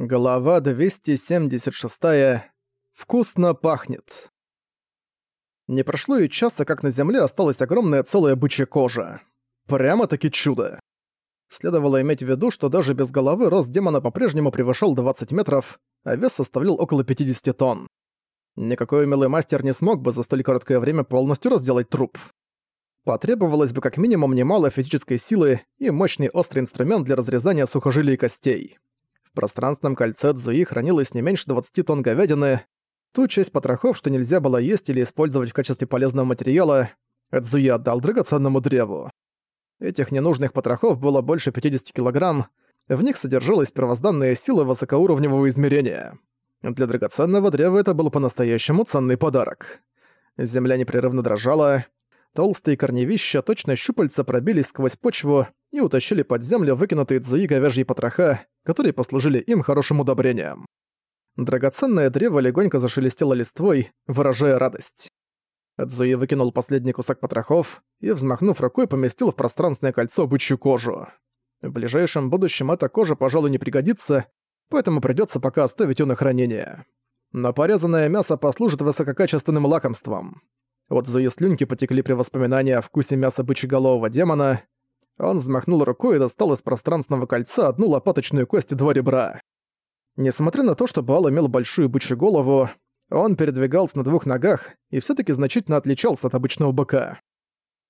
Глава 276. Вкусно пахнет. Не прошло и часа, как на земле осталась огромная целая бычья кожа. Прямо-таки чудо. Следовало иметь в виду, что даже без головы рост демона по-прежнему превышал 20 метров, а вес составлял около 50 тонн. Никакой умелый мастер не смог бы за столь короткое время полностью разделать труп. Потребовалось бы как минимум немало физической силы и мощный острый инструмент для разрезания сухожилий и костей. Пространственном кольце Цзуи хранилось не меньше 20 тонн говядины. Ту часть потрохов, что нельзя было есть или использовать в качестве полезного материала, Цзуи отдал драгоценному древу. Этих ненужных потрохов было больше 50 килограмм, в них содержалась первозданная сила высокоуровневого измерения. Для драгоценного древа это был по-настоящему ценный подарок. Земля непрерывно дрожала, толстые корневища, точно щупальца пробились сквозь почву и утащили под землю выкинутые дзуи говяжьи потроха, которые послужили им хорошим удобрением. Драгоценное древо легонько зашелестело листвой, выражая радость. Цзуи выкинул последний кусок потрохов и, взмахнув рукой, поместил в пространственное кольцо бычью кожу. В ближайшем будущем эта кожа, пожалуй, не пригодится, поэтому придётся пока оставить её на хранение. Но порезанное мясо послужит высококачественным лакомством. Вот Зуи слюнки потекли при воспоминании о вкусе мяса бычьеголового демона. Он взмахнул рукой и достал из пространственного кольца одну лопаточную кость и два ребра. Несмотря на то, что Баал имел большую бычью голову, он передвигался на двух ногах и всё таки значительно отличался от обычного быка.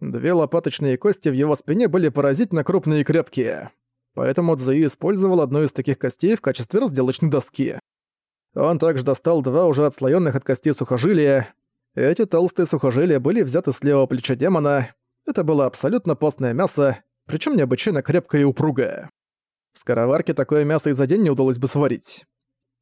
Две лопаточные кости в его спине были поразительно крупные и крепкие. Поэтому Цзуи использовал одну из таких костей в качестве разделочной доски. Он также достал два уже отслоённых от костей сухожилия. Эти толстые сухожилия были взяты с левого плеча демона. Это было абсолютно постное мясо, причем необычайно крепкое и упругое. В скороварке такое мясо и за день не удалось бы сварить.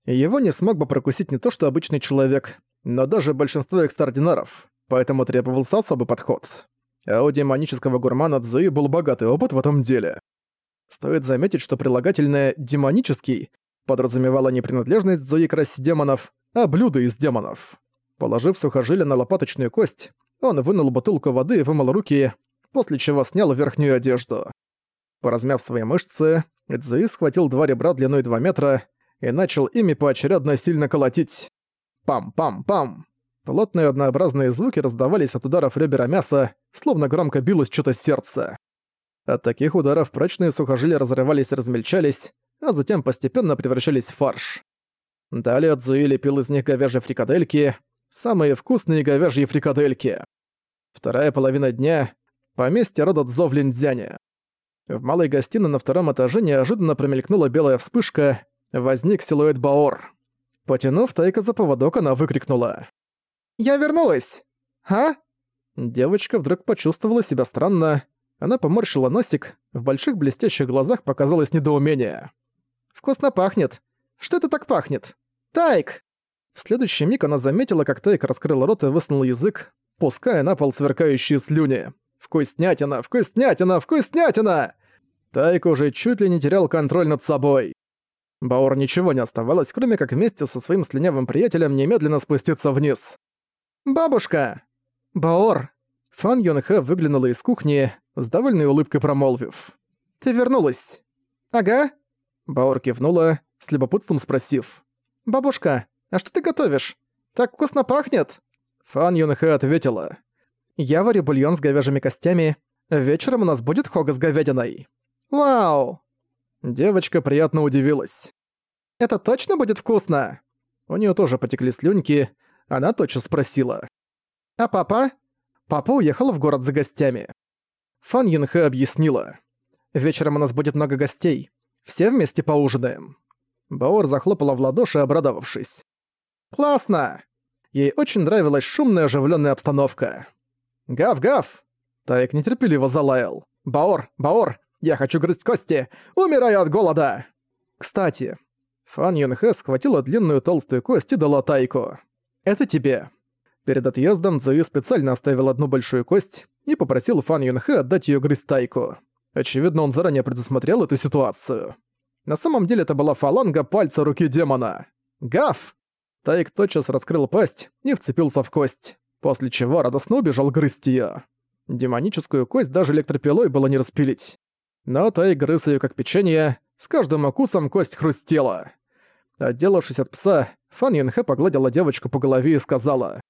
Его не смог бы прокусить не то что обычный человек, но даже большинство экстраординаров, поэтому требовался особый подход. А у демонического гурмана Цзуи был богатый опыт в этом деле. Стоит заметить, что прилагательное «демонический» подразумевало не принадлежность Цзуи к расе демонов, а блюдо из демонов. Положив сухожилие на лопаточную кость, он вынул бутылку воды и вымыл руки, после чего снял верхнюю одежду. Поразмяв свои мышцы, Цзуи схватил два ребра длиной 2 метра и начал ими поочередно сильно колотить. Пам-пам-пам! Плотные однообразные звуки раздавались от ударов ребера мяса, словно громко билось что-то сердце. От таких ударов прочные сухожилия разрывались и размельчались, а затем постепенно превращались в фарш. Далее Цзуи лепил из них говяжьи фрикадельки, самые вкусные говяжьи фрикадельки. Вторая половина дня — поместье рода Цзо в Линдзяне. В малой гостиной на втором этаже неожиданно промелькнула белая вспышка, возник силуэт Баор. Потянув Тайка за поводок, она выкрикнула. «Я вернулась! А?» Девочка вдруг почувствовала себя странно. Она поморщила носик, в больших блестящих глазах показалось недоумение. «Вкусно пахнет. Что это так пахнет? Тайк!» В следующий миг она заметила, как Тайк раскрыл рот и высунул язык, пуская на пол сверкающие слюни. «Вкуснятина! Вкуснятина! Вкуснятина!» Тайк уже чуть ли не терял контроль над собой. Баур ничего не оставалось, кроме как вместе со своим слюнявым приятелем немедленно спуститься вниз. «Бабушка!» «Баор!» Фан Юнхэ выглянула из кухни, с довольной улыбкой промолвив. «Ты вернулась?» «Ага». Баор кивнула, с любопытством спросив. «Бабушка, а что ты готовишь? Так вкусно пахнет!» Фан Юнхэ ответила. «Я варю бульон с говяжьими костями. Вечером у нас будет хога с говядиной». «Вау!» Девочка приятно удивилась. «Это точно будет вкусно?» У нее тоже потекли слюнки, она точно спросила. «А папа?» Папа уехал в город за гостями. Фан Юнхэ объяснила. «Вечером у нас будет много гостей. Все вместе поужинаем». Баор захлопала в ладоши, обрадовавшись. «Классно!» Ей очень нравилась шумная оживленная обстановка. «Гав-гав!» Таек нетерпеливо залаял. «Баор! Баор! Я хочу грызть кости! Умираю от голода!» «Кстати...» Фан Юнхэ схватила длинную толстую кость и дала Тайку. «Это тебе». Перед отъездом Цзуи специально оставил одну большую кость и попросил Фан Юнхэ отдать её грызть Тайку. Очевидно, он заранее предусмотрел эту ситуацию. На самом деле это была фаланга пальца руки демона. Гав! Тайк тотчас раскрыл пасть и вцепился в кость, после чего радостно убежал грызть её. Демоническую кость даже электропилой было не распилить. Но Тайк грыз её как печенье, с каждым укусом кость хрустела. Отделавшись от пса, Фан Юнхэ погладила девочку по голове и сказала.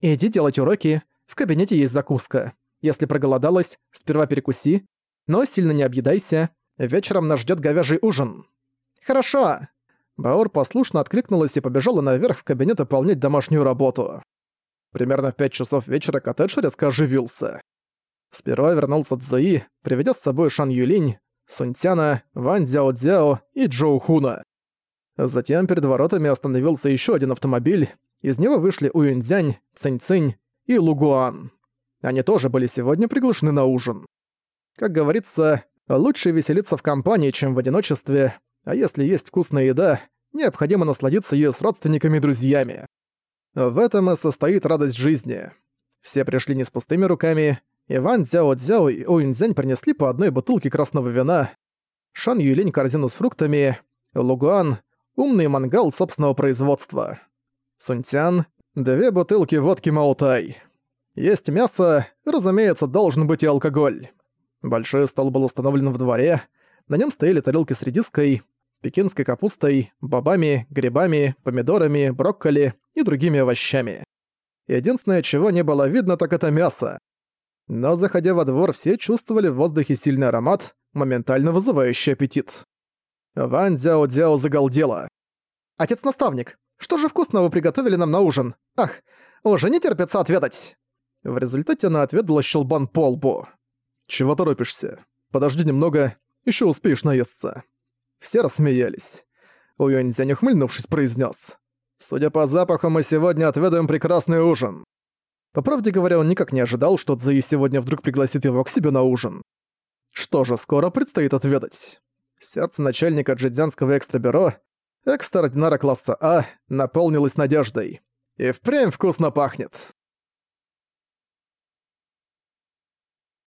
«Иди делать уроки, в кабинете есть закуска. Если проголодалась, сперва перекуси, но сильно не объедайся, вечером нас ждет говяжий ужин». «Хорошо!» Баор послушно откликнулась и побежала наверх в кабинет выполнять домашнюю работу. Примерно в пять часов вечера коттедж резко оживился. Сперва вернулся Цзуи, приведя с собой Шан Юлинь, Сунтяна, Ван Цзяо Цзяо и Джоу Хуна. Затем перед воротами остановился еще один автомобиль, из него вышли Уюньцзянь, Цинь-Цинь и Лугуан. Они тоже были сегодня приглашены на ужин. Как говорится, лучше веселиться в компании, чем в одиночестве, а если есть вкусная еда, необходимо насладиться ею с родственниками и друзьями. В этом и состоит радость жизни. Все пришли не с пустыми руками. Иван Цзяо и Оюньцзянь принесли по одной бутылке красного вина, Шан Юлинь корзину с фруктами, Лугуан — умный мангал собственного производства. Сунтян — две бутылки водки Маутай. Есть мясо, разумеется, должен быть и алкоголь. Большой стол был установлен в дворе, на нем стояли тарелки с редиской, пекинской капустой, бобами, грибами, помидорами, брокколи и другими овощами. Единственное, чего не было видно, так это мясо. Но заходя во двор, все чувствовали в воздухе сильный аромат, моментально вызывающий аппетит. Ван Зяо Дзяо загалдела. «Отец-наставник, что же вкусного приготовили нам на ужин? Ах, уже не терпится отведать!» В результате она отведала щелбан по лбу. «Чего торопишься? Подожди немного, еще успеешь наесться». Все рассмеялись. Уюньцзянь, ухмыльнувшись, произнес: «Судя по запаху, мы сегодня отведаем прекрасный ужин». По правде говоря, он никак не ожидал, что Цзэи сегодня вдруг пригласит его к себе на ужин. Что же, скоро предстоит отведать. Сердце начальника джидзянского экстрабюро, экстраординара класса А, наполнилось надеждой. И впрямь вкусно пахнет.